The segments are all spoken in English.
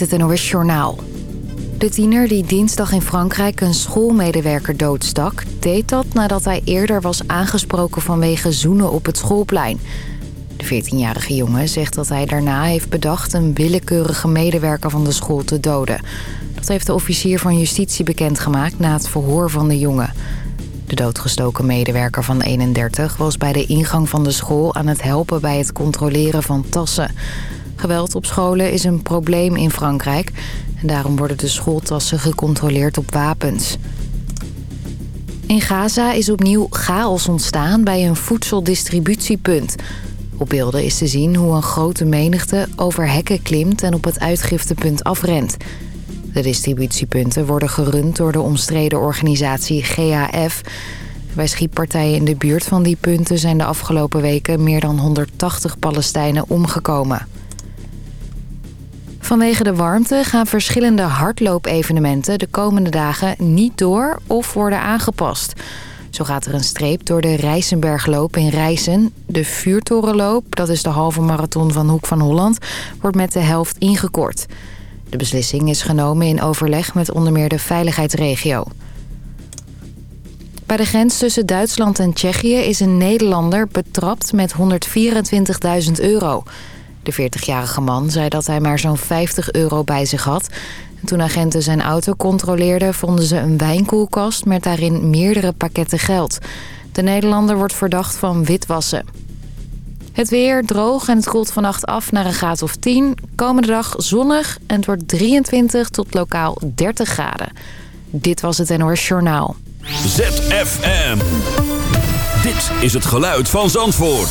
met het NOS Journaal. De tiener die dinsdag in Frankrijk een schoolmedewerker doodstak... deed dat nadat hij eerder was aangesproken vanwege zoenen op het schoolplein. De 14-jarige jongen zegt dat hij daarna heeft bedacht... een willekeurige medewerker van de school te doden. Dat heeft de officier van justitie bekendgemaakt na het verhoor van de jongen. De doodgestoken medewerker van 31 was bij de ingang van de school... aan het helpen bij het controleren van tassen... Geweld op scholen is een probleem in Frankrijk. En daarom worden de schooltassen gecontroleerd op wapens. In Gaza is opnieuw chaos ontstaan bij een voedseldistributiepunt. Op beelden is te zien hoe een grote menigte over hekken klimt en op het uitgiftepunt afrent. De distributiepunten worden gerund door de omstreden organisatie GAF. Bij schietpartijen in de buurt van die punten zijn de afgelopen weken meer dan 180 Palestijnen omgekomen. Vanwege de warmte gaan verschillende hardloopevenementen de komende dagen niet door of worden aangepast. Zo gaat er een streep door de Rijsenbergloop in Rijssen. De vuurtorenloop, dat is de halve marathon van Hoek van Holland, wordt met de helft ingekort. De beslissing is genomen in overleg met onder meer de veiligheidsregio. Bij de grens tussen Duitsland en Tsjechië is een Nederlander betrapt met 124.000 euro... De 40-jarige man zei dat hij maar zo'n 50 euro bij zich had. En toen agenten zijn auto controleerden vonden ze een wijnkoelkast... met daarin meerdere pakketten geld. De Nederlander wordt verdacht van witwassen. Het weer droog en het koelt vannacht af naar een graad of 10. Komende dag zonnig en het wordt 23 tot lokaal 30 graden. Dit was het NOS Journaal. ZFM. Dit is het geluid van Zandvoort.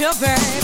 Another lover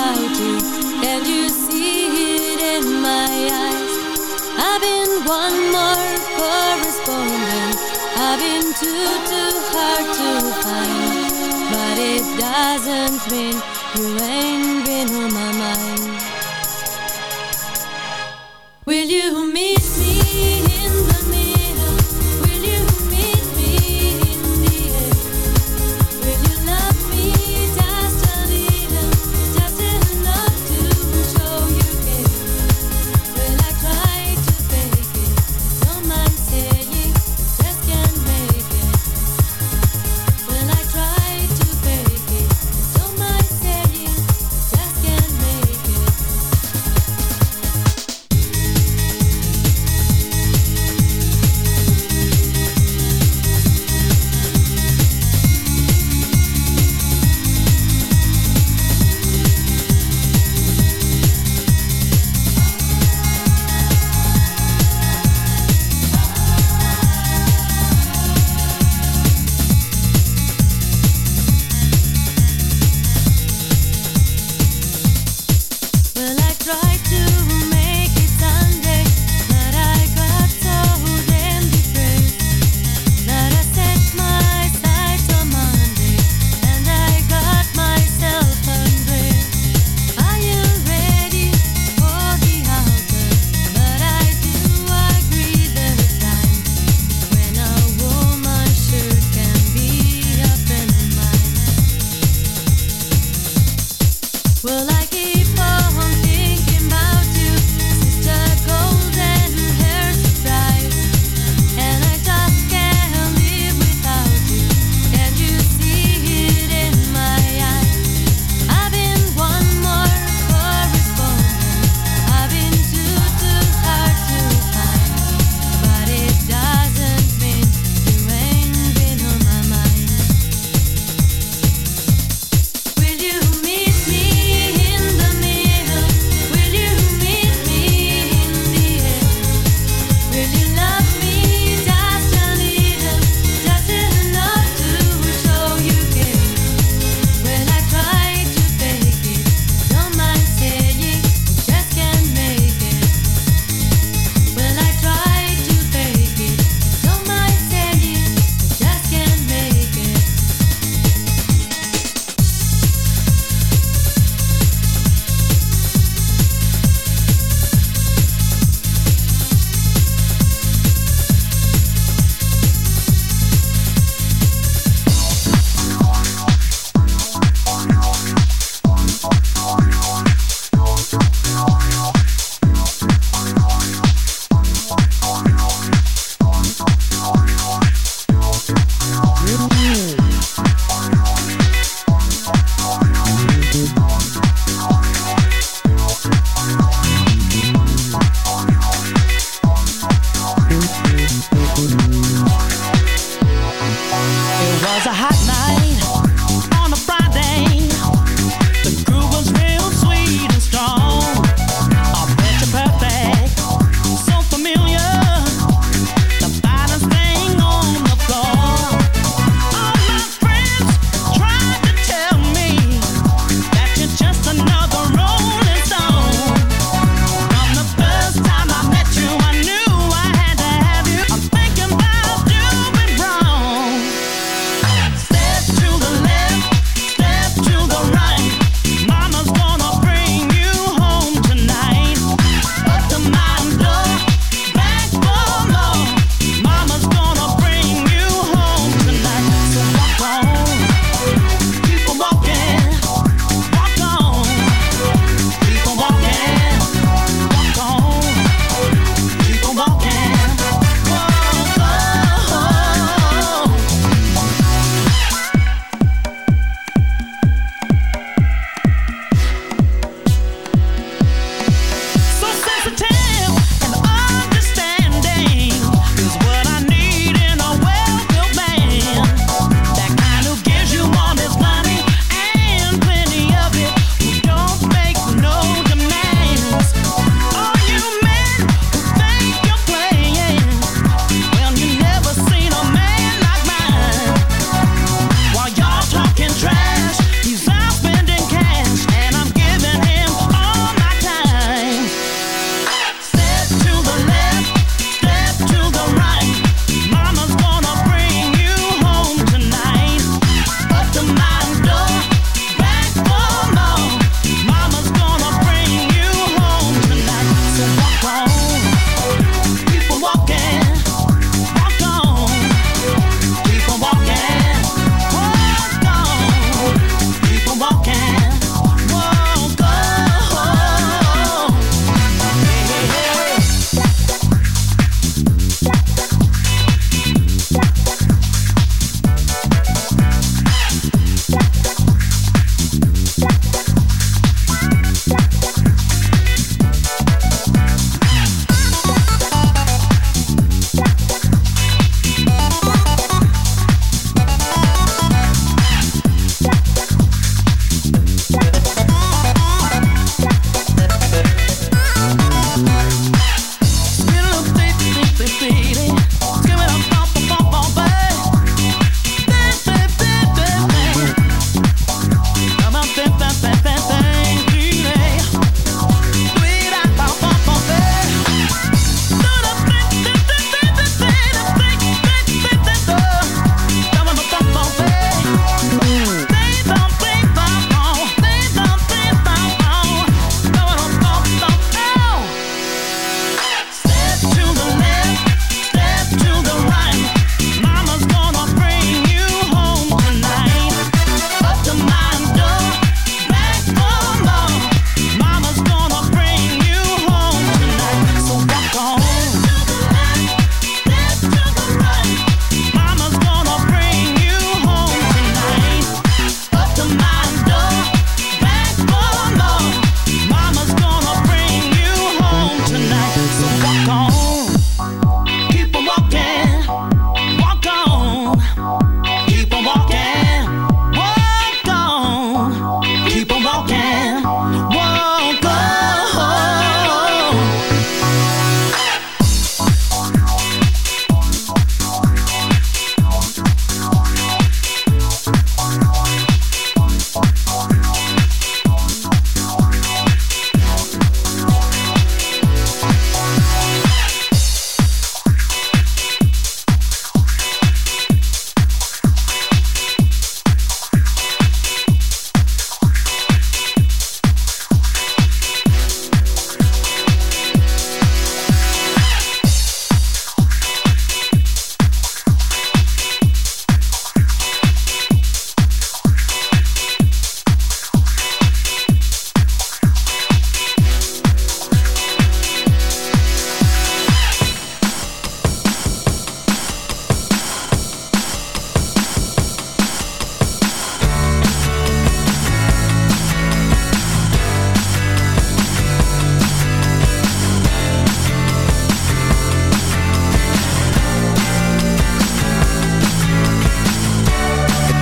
Can you see it in my eyes? I've been one more correspondent. I've been too, too hard to find. But it doesn't mean you ain't been on my mind. Will you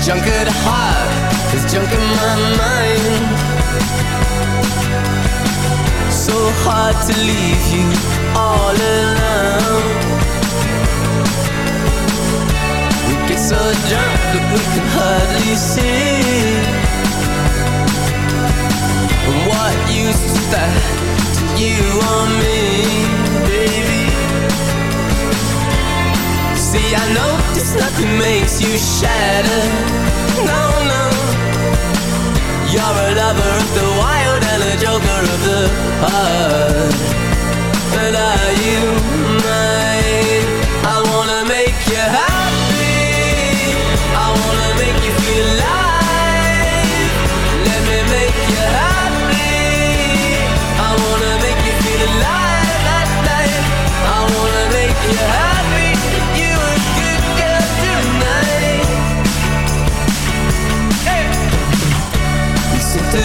junk at heart, there's junk in my mind. So hard to leave you all alone. We get so drunk that we can hardly see. What use is that to you or me, baby? See, I know this nothing makes you shatter. No, no. You're a lover of the wild and a joker of the heart. But are you mine? I wanna make you happy.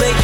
make